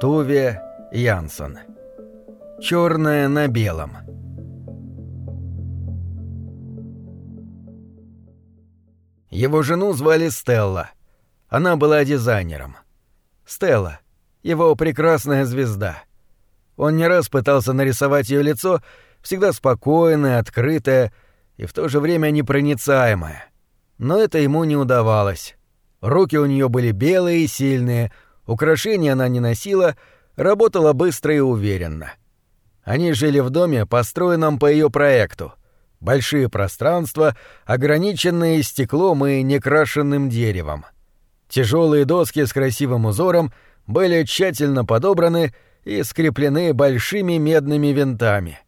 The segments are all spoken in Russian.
Туве Янсон. Черное на белом. Его жену звали Стелла. Она была дизайнером. Стелла — его прекрасная звезда. Он не раз пытался нарисовать ее лицо, всегда спокойное, открытое и в то же время непроницаемое. Но это ему не удавалось. Руки у нее были белые и сильные, украшения она не носила, работала быстро и уверенно. Они жили в доме, построенном по ее проекту. Большие пространства, ограниченные стеклом и некрашенным деревом. Тяжелые доски с красивым узором были тщательно подобраны и скреплены большими медными винтами.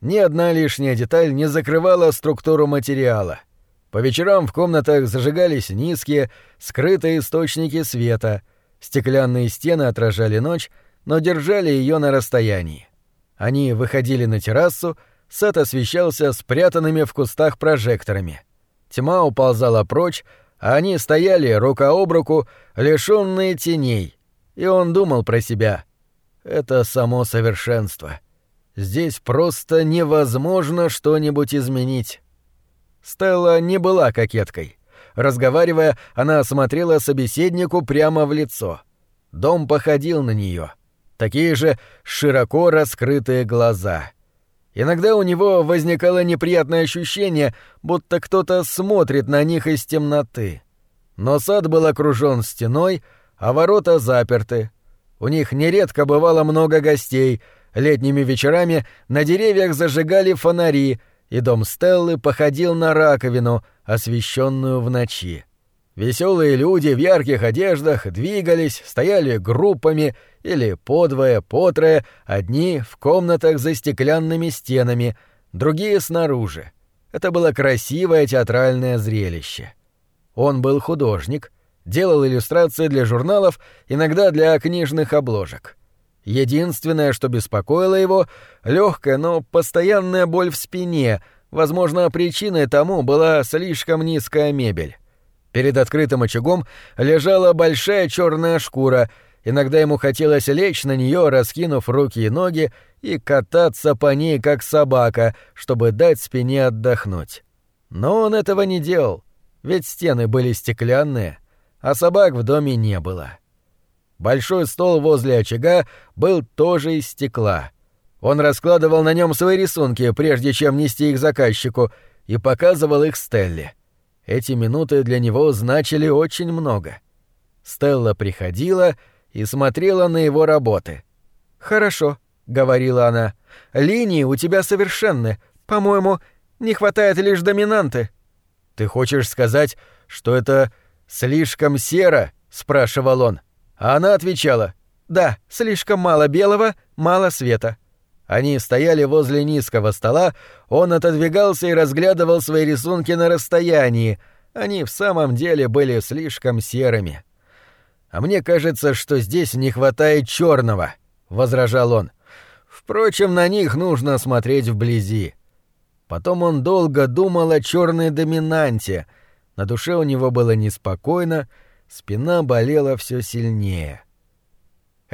Ни одна лишняя деталь не закрывала структуру материала — по вечерам в комнатах зажигались низкие, скрытые источники света. Стеклянные стены отражали ночь, но держали ее на расстоянии. Они выходили на террасу, сад освещался спрятанными в кустах прожекторами. Тьма уползала прочь, а они стояли рука об руку, лишённые теней. И он думал про себя. Это само совершенство. Здесь просто невозможно что-нибудь изменить. Стелла не была кокеткой. Разговаривая, она смотрела собеседнику прямо в лицо. Дом походил на нее. Такие же широко раскрытые глаза. Иногда у него возникало неприятное ощущение, будто кто-то смотрит на них из темноты. Но сад был окружен стеной, а ворота заперты. У них нередко бывало много гостей. Летними вечерами на деревьях зажигали фонари — и дом Стеллы походил на раковину, освещенную в ночи. Веселые люди в ярких одеждах двигались, стояли группами или подвое, потрое, одни в комнатах за стеклянными стенами, другие снаружи. Это было красивое театральное зрелище. Он был художник, делал иллюстрации для журналов, иногда для книжных обложек. Единственное, что беспокоило его, легкая, но постоянная боль в спине. Возможно, причиной тому была слишком низкая мебель. Перед открытым очагом лежала большая черная шкура. Иногда ему хотелось лечь на нее, раскинув руки и ноги, и кататься по ней, как собака, чтобы дать спине отдохнуть. Но он этого не делал, ведь стены были стеклянные, а собак в доме не было. — Большой стол возле очага был тоже из стекла. Он раскладывал на нем свои рисунки, прежде чем нести их заказчику, и показывал их Стелле. Эти минуты для него значили очень много. Стелла приходила и смотрела на его работы. «Хорошо», — говорила она, — «линии у тебя совершенны. По-моему, не хватает лишь доминанты». «Ты хочешь сказать, что это слишком серо?» — спрашивал он. А она отвечала «Да, слишком мало белого, мало света». Они стояли возле низкого стола, он отодвигался и разглядывал свои рисунки на расстоянии. Они в самом деле были слишком серыми. «А мне кажется, что здесь не хватает черного, возражал он. «Впрочем, на них нужно смотреть вблизи». Потом он долго думал о черной доминанте. На душе у него было неспокойно, Спина болела все сильнее.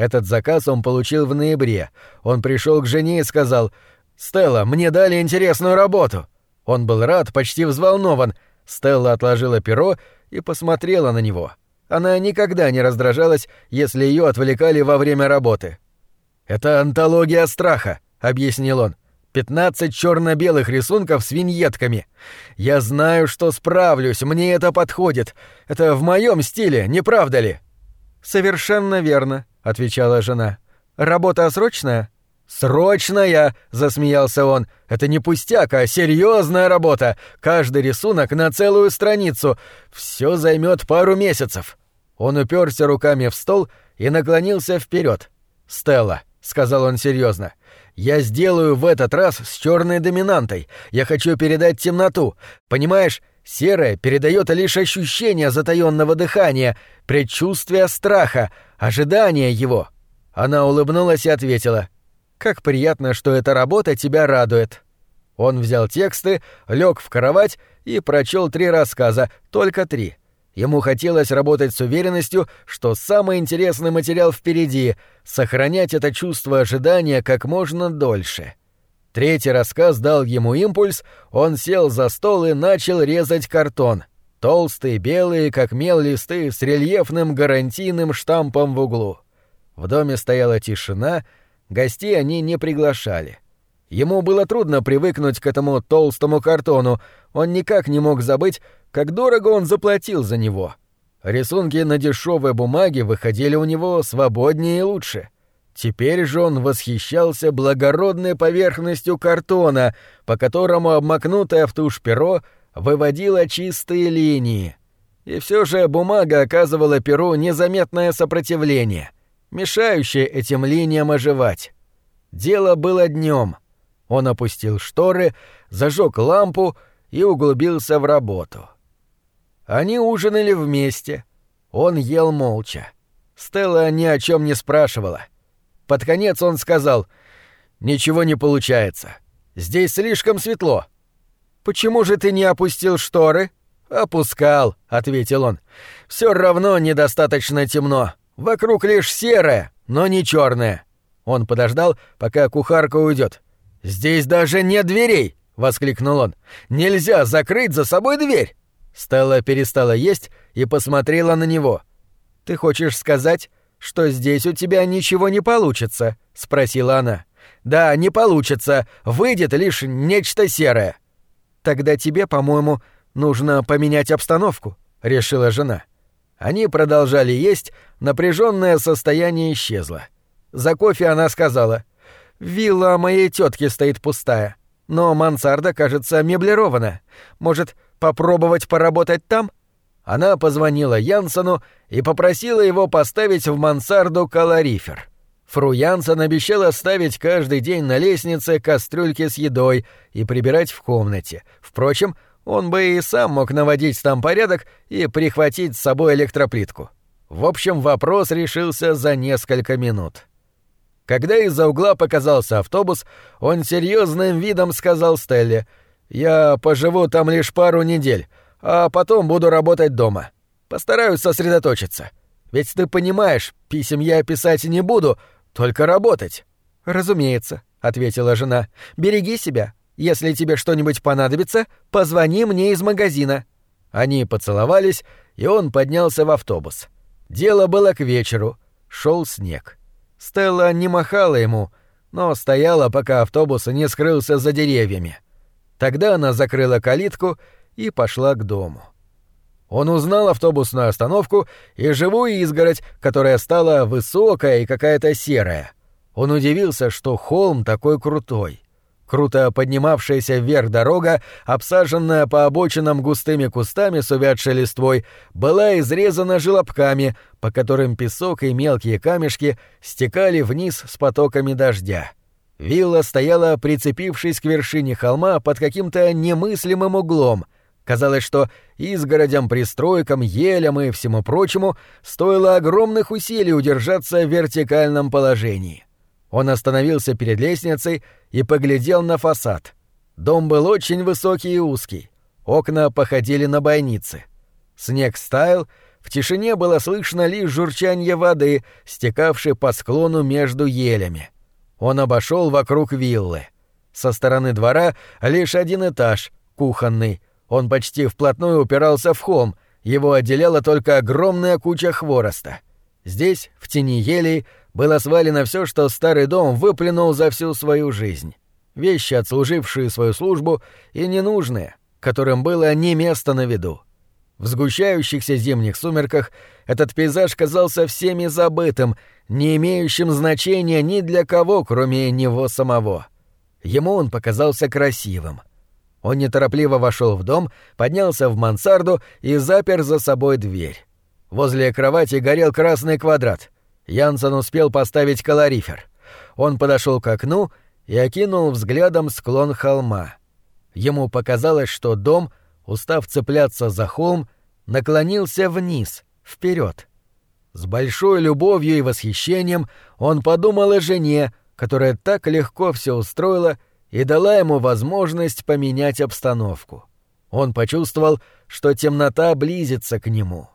Этот заказ он получил в ноябре. Он пришел к жене и сказал «Стелла, мне дали интересную работу». Он был рад, почти взволнован. Стелла отложила перо и посмотрела на него. Она никогда не раздражалась, если ее отвлекали во время работы. «Это антология страха», — объяснил он. Пятнадцать черно-белых рисунков с виньетками. Я знаю, что справлюсь, мне это подходит. Это в моем стиле, не правда ли? Совершенно верно, отвечала жена. Работа срочная? Срочная, засмеялся он. Это не пустяк, а серьезная работа. Каждый рисунок на целую страницу. Все займет пару месяцев. Он уперся руками в стол и наклонился вперед. Стелла, сказал он серьезно. Я сделаю в этот раз с черной доминантой. Я хочу передать темноту. Понимаешь, серое передает лишь ощущение затаённого дыхания, предчувствие страха, ожидание его. Она улыбнулась и ответила: "Как приятно, что эта работа тебя радует". Он взял тексты, лег в кровать и прочел три рассказа, только три. Ему хотелось работать с уверенностью, что самый интересный материал впереди, сохранять это чувство ожидания как можно дольше. Третий рассказ дал ему импульс, он сел за стол и начал резать картон. Толстые, белые, как мел листы, с рельефным гарантийным штампом в углу. В доме стояла тишина, гостей они не приглашали. Ему было трудно привыкнуть к этому толстому картону, он никак не мог забыть, как дорого он заплатил за него. Рисунки на дешевой бумаге выходили у него свободнее и лучше. Теперь же он восхищался благородной поверхностью картона, по которому обмакнутое в тушь перо выводило чистые линии. И все же бумага оказывала перу незаметное сопротивление, мешающее этим линиям оживать. Дело было днем. Он опустил шторы, зажег лампу и углубился в работу. Они ужинали вместе. Он ел молча. Стелла ни о чем не спрашивала. Под конец он сказал «Ничего не получается. Здесь слишком светло». «Почему же ты не опустил шторы?» «Опускал», — ответил он. Все равно недостаточно темно. Вокруг лишь серое, но не черное. Он подождал, пока кухарка уйдет. «Здесь даже нет дверей!» — воскликнул он. «Нельзя закрыть за собой дверь!» Стелла перестала есть и посмотрела на него. «Ты хочешь сказать, что здесь у тебя ничего не получится?» — спросила она. «Да, не получится. Выйдет лишь нечто серое». «Тогда тебе, по-моему, нужно поменять обстановку», — решила жена. Они продолжали есть, напряженное состояние исчезло. За кофе она сказала, «Вилла моей тетки стоит пустая, но мансарда, кажется, меблирована. Может, попробовать поработать там?» Она позвонила Янсену и попросила его поставить в мансарду калорифер. Фру Янсен обещала ставить каждый день на лестнице кастрюльки с едой и прибирать в комнате. Впрочем, он бы и сам мог наводить там порядок и прихватить с собой электроплитку. В общем, вопрос решился за несколько минут. Когда из-за угла показался автобус, он серьезным видом сказал Стелле «Я поживу там лишь пару недель, а потом буду работать дома. Постараюсь сосредоточиться. Ведь ты понимаешь, писем я писать не буду, только работать». «Разумеется», — ответила жена. «Береги себя. Если тебе что-нибудь понадобится, позвони мне из магазина». Они поцеловались, и он поднялся в автобус. Дело было к вечеру. Шел снег. Стелла не махала ему, но стояла, пока автобус не скрылся за деревьями. Тогда она закрыла калитку и пошла к дому. Он узнал автобусную остановку и живую изгородь, которая стала высокая и какая-то серая. Он удивился, что холм такой крутой. Круто поднимавшаяся вверх дорога, обсаженная по обочинам густыми кустами с увядшей листвой, была изрезана желобками, по которым песок и мелкие камешки стекали вниз с потоками дождя. Вилла стояла, прицепившись к вершине холма под каким-то немыслимым углом. Казалось, что изгородям, пристройкам, елям и всему прочему стоило огромных усилий удержаться в вертикальном положении. Он остановился перед лестницей и поглядел на фасад. Дом был очень высокий и узкий. Окна походили на бойницы. Снег стаял, в тишине было слышно лишь журчание воды, стекавшей по склону между елями. Он обошел вокруг виллы. Со стороны двора лишь один этаж, кухонный. Он почти вплотную упирался в холм, его отделяла только огромная куча хвороста. Здесь, в тени елей, было свалено все, что старый дом выплюнул за всю свою жизнь. Вещи, отслужившие свою службу, и ненужные, которым было не место на виду. В сгущающихся зимних сумерках этот пейзаж казался всеми забытым, не имеющим значения ни для кого, кроме него самого. Ему он показался красивым. Он неторопливо вошел в дом, поднялся в мансарду и запер за собой дверь. Возле кровати горел красный квадрат — Янсен успел поставить калорифер. Он подошел к окну и окинул взглядом склон холма. Ему показалось, что дом, устав цепляться за холм, наклонился вниз, вперед. С большой любовью и восхищением он подумал о жене, которая так легко все устроила и дала ему возможность поменять обстановку. Он почувствовал, что темнота близится к нему.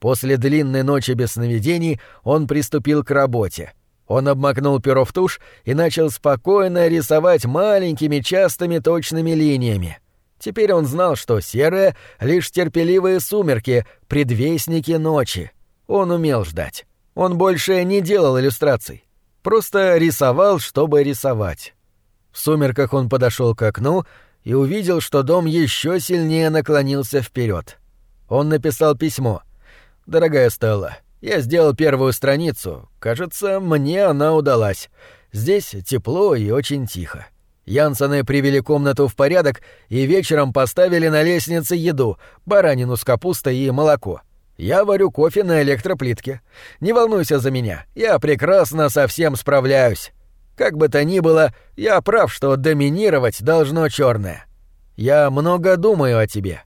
После длинной ночи без сновидений он приступил к работе. Он обмакнул перо в тушь и начал спокойно рисовать маленькими частыми точными линиями. Теперь он знал, что серые — лишь терпеливые сумерки, предвестники ночи. Он умел ждать. Он больше не делал иллюстраций. Просто рисовал, чтобы рисовать. В сумерках он подошел к окну и увидел, что дом еще сильнее наклонился вперед. Он написал письмо. «Дорогая Стелла, я сделал первую страницу. Кажется, мне она удалась. Здесь тепло и очень тихо. Янсены привели комнату в порядок и вечером поставили на лестнице еду, баранину с капустой и молоко. Я варю кофе на электроплитке. Не волнуйся за меня, я прекрасно со всем справляюсь. Как бы то ни было, я прав, что доминировать должно черное. Я много думаю о тебе.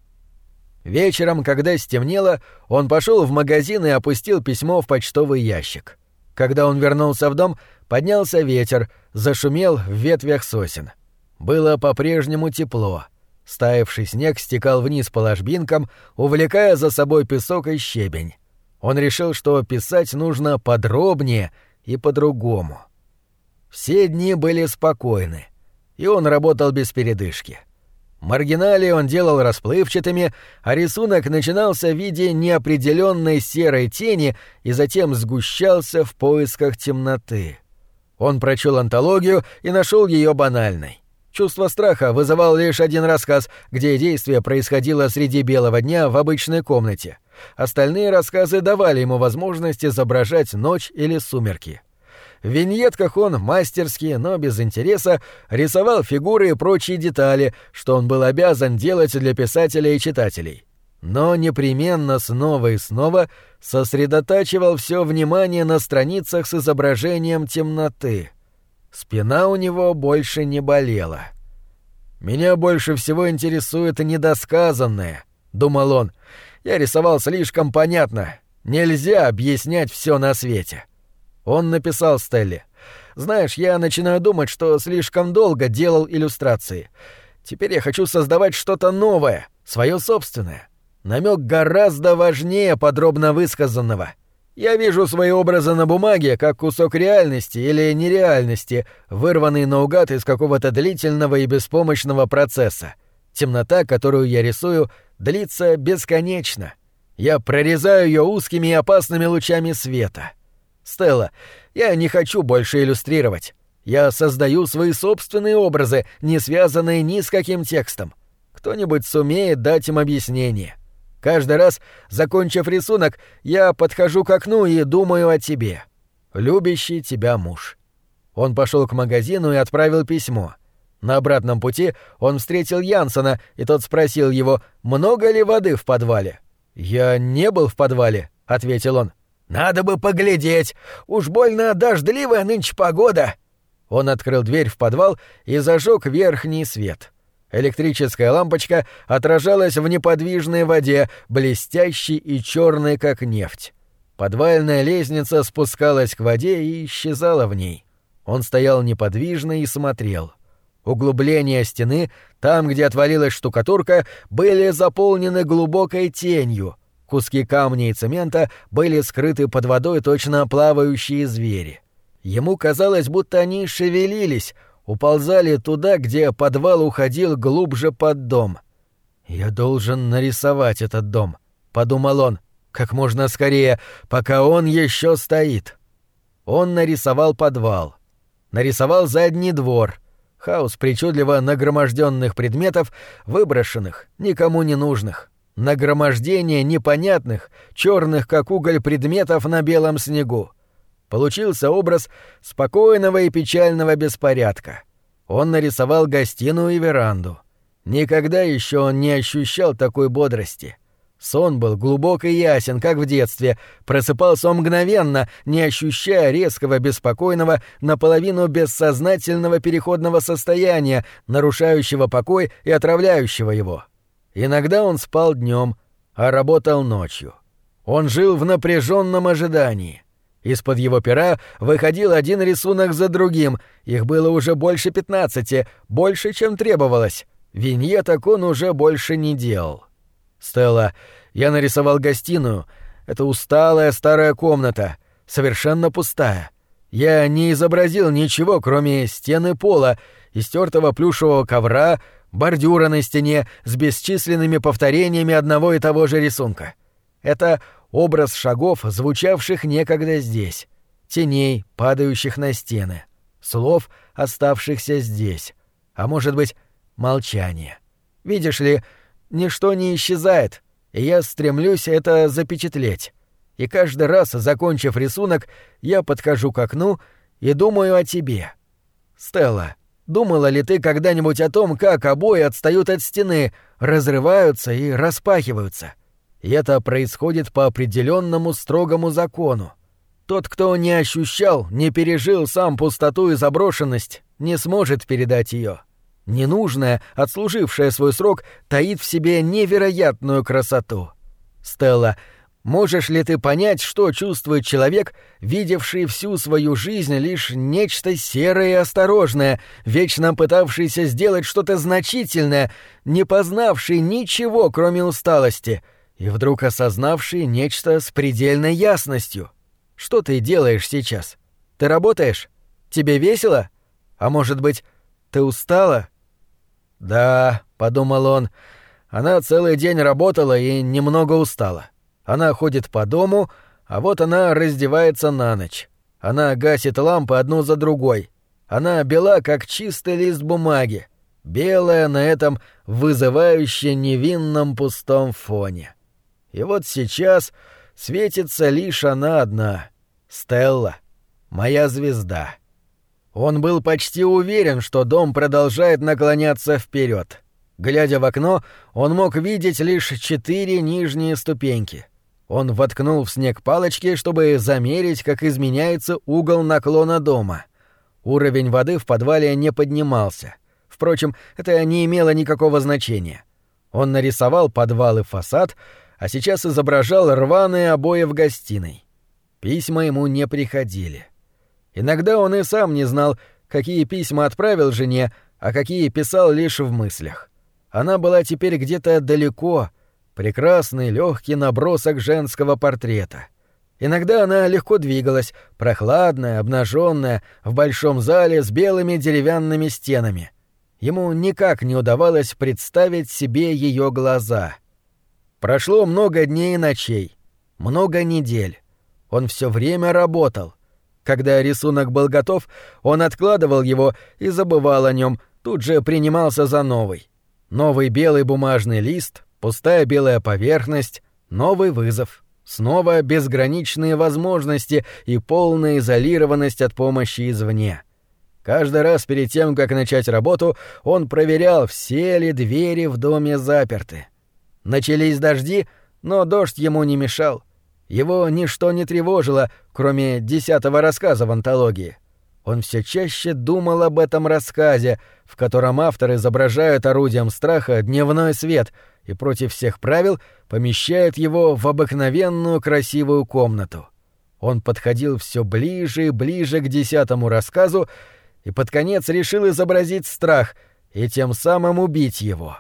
Вечером, когда стемнело, он пошел в магазин и опустил письмо в почтовый ящик. Когда он вернулся в дом, поднялся ветер, зашумел в ветвях сосен. Было по-прежнему тепло. Стаявший снег стекал вниз по ложбинкам, увлекая за собой песок и щебень. Он решил, что писать нужно подробнее и по-другому. Все дни были спокойны, и он работал без передышки. Маргинали он делал расплывчатыми, а рисунок начинался в виде неопределенной серой тени и затем сгущался в поисках темноты. Он прочел антологию и нашел ее банальной. Чувство страха вызывал лишь один рассказ, где действие происходило среди белого дня в обычной комнате. Остальные рассказы давали ему возможность изображать ночь или сумерки. В виньетках он мастерски, но без интереса, рисовал фигуры и прочие детали, что он был обязан делать для писателей и читателей. Но непременно снова и снова сосредотачивал все внимание на страницах с изображением темноты — Спина у него больше не болела. «Меня больше всего интересует недосказанное», — думал он. «Я рисовал слишком понятно. Нельзя объяснять все на свете». Он написал Стелле. «Знаешь, я начинаю думать, что слишком долго делал иллюстрации. Теперь я хочу создавать что-то новое, свое собственное. Намек гораздо важнее подробно высказанного. Я вижу свои образы на бумаге как кусок реальности или нереальности, вырванный наугад из какого-то длительного и беспомощного процесса. Темнота, которую я рисую, длится бесконечно. Я прорезаю ее узкими и опасными лучами света. Стелла, я не хочу больше иллюстрировать. Я создаю свои собственные образы, не связанные ни с каким текстом. Кто-нибудь сумеет дать им объяснение. Каждый раз, закончив рисунок, я подхожу к окну и думаю о тебе. Любящий тебя муж. Он пошел к магазину и отправил письмо. На обратном пути он встретил Янсона, и тот спросил его, много ли воды в подвале. «Я не был в подвале», — ответил он. «Надо бы поглядеть. Уж больно дождливая нынче погода». Он открыл дверь в подвал и зажег верхний свет. Электрическая лампочка отражалась в неподвижной воде, блестящей и черной, как нефть. Подвальная лестница спускалась к воде и исчезала в ней. Он стоял неподвижно и смотрел. Углубления стены, там, где отвалилась штукатурка, были заполнены глубокой тенью. Куски камня и цемента были скрыты под водой точно плавающие звери. Ему казалось, будто они шевелились, уползали туда, где подвал уходил глубже под дом. «Я должен нарисовать этот дом», — подумал он, — «как можно скорее, пока он еще стоит». Он нарисовал подвал. Нарисовал задний двор. Хаос причудливо нагроможденных предметов, выброшенных, никому не нужных. Нагромождение непонятных, черных как уголь предметов на белом снегу. Получился образ спокойного и печального беспорядка. Он нарисовал гостиную и веранду. Никогда еще он не ощущал такой бодрости. Сон был глубок и ясен, как в детстве. Просыпался он мгновенно, не ощущая резкого, беспокойного, наполовину бессознательного переходного состояния, нарушающего покой и отравляющего его. Иногда он спал днем, а работал ночью. Он жил в напряженном ожидании. Из-под его пера выходил один рисунок за другим, их было уже больше пятнадцати, больше, чем требовалось. Виньеток он уже больше не делал. «Стелла, я нарисовал гостиную. Это усталая старая комната, совершенно пустая. Я не изобразил ничего, кроме стены пола, истертого плюшевого ковра, бордюра на стене с бесчисленными повторениями одного и того же рисунка. Это образ шагов, звучавших некогда здесь, теней, падающих на стены, слов, оставшихся здесь, а может быть, молчание. Видишь ли, ничто не исчезает, и я стремлюсь это запечатлеть. И каждый раз, закончив рисунок, я подхожу к окну и думаю о тебе. Стелла, думала ли ты когда-нибудь о том, как обои отстают от стены, разрываются и распахиваются? Это происходит по определенному строгому закону. Тот, кто не ощущал, не пережил сам пустоту и заброшенность, не сможет передать ее. Ненужное, отслужившее свой срок, таит в себе невероятную красоту. Стелла, можешь ли ты понять, что чувствует человек, видевший всю свою жизнь лишь нечто серое и осторожное, вечно пытавшийся сделать что-то значительное, не познавший ничего, кроме усталости, и вдруг осознавший нечто с предельной ясностью? Что ты делаешь сейчас? Ты работаешь? Тебе весело? А может быть, ты устала? «Да», — подумал он, — «она целый день работала и немного устала. Она ходит по дому, а вот она раздевается на ночь. Она гасит лампы одну за другой. Она бела, как чистый лист бумаги, белая на этом вызывающе невинном пустом фоне. И вот сейчас светится лишь она одна — Стелла, моя звезда». Он был почти уверен, что дом продолжает наклоняться вперед. Глядя в окно, он мог видеть лишь четыре нижние ступеньки. Он воткнул в снег палочки, чтобы замерить, как изменяется угол наклона дома. Уровень воды в подвале не поднимался. Впрочем, это не имело никакого значения. Он нарисовал подвал и фасад, а сейчас изображал рваные обои в гостиной. Письма ему не приходили. Иногда он и сам не знал, какие письма отправил жене, а какие писал лишь в мыслях. Она была теперь где-то далеко, прекрасный легкий набросок женского портрета. Иногда она легко двигалась, прохладная, обнаженная, в большом зале с белыми деревянными стенами. Ему никак не удавалось представить себе ее глаза. Прошло много дней и ночей, много недель. Он все время работал — когда рисунок был готов, он откладывал его и забывал о нем, тут же принимался за новый. Новый белый бумажный лист, пустая белая поверхность, новый вызов. Снова безграничные возможности и полная изолированность от помощи извне. Каждый раз перед тем, как начать работу, он проверял, все ли двери в доме заперты. Начались дожди, но дождь ему не мешал — его ничто не тревожило, кроме десятого рассказа в антологии. Он все чаще думал об этом рассказе, в котором автор изображает орудием страха дневной свет и против всех правил помещает его в обыкновенную красивую комнату. Он подходил все ближе и ближе к десятому рассказу и под конец решил изобразить страх и тем самым убить его.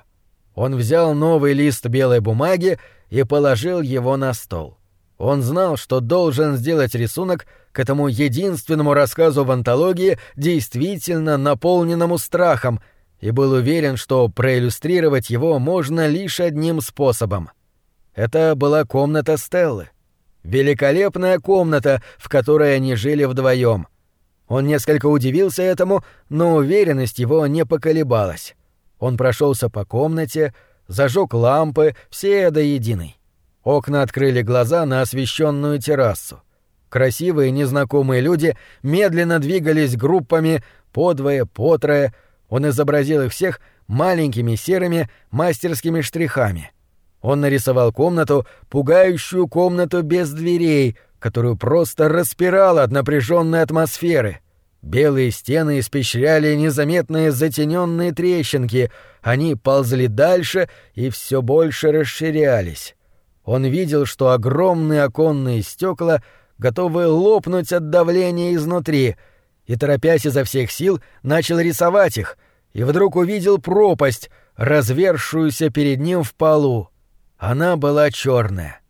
Он взял новый лист белой бумаги и положил его на стол. Он знал, что должен сделать рисунок к этому единственному рассказу в антологии, действительно наполненному страхом, и был уверен, что проиллюстрировать его можно лишь одним способом. Это была комната Стеллы. Великолепная комната, в которой они жили вдвоем. Он несколько удивился этому, но уверенность его не поколебалась. Он прошелся по комнате, зажег лампы, все до единой. Окна открыли глаза на освещенную террасу. Красивые незнакомые люди медленно двигались группами по двое, по трое. Он изобразил их всех маленькими серыми мастерскими штрихами. Он нарисовал комнату, пугающую комнату без дверей, которую просто распирала от напряженной атмосферы. Белые стены испещряли незаметные затененные трещинки, они ползли дальше и все больше расширялись. Он видел, что огромные оконные стекла готовы лопнуть от давления изнутри, и, торопясь изо всех сил, начал рисовать их, и вдруг увидел пропасть, развершуюся перед ним в полу. Она была черная.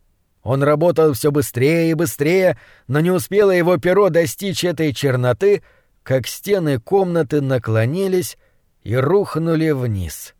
Он работал все быстрее и быстрее, но не успело его перо достичь этой черноты, как стены комнаты наклонились и рухнули вниз.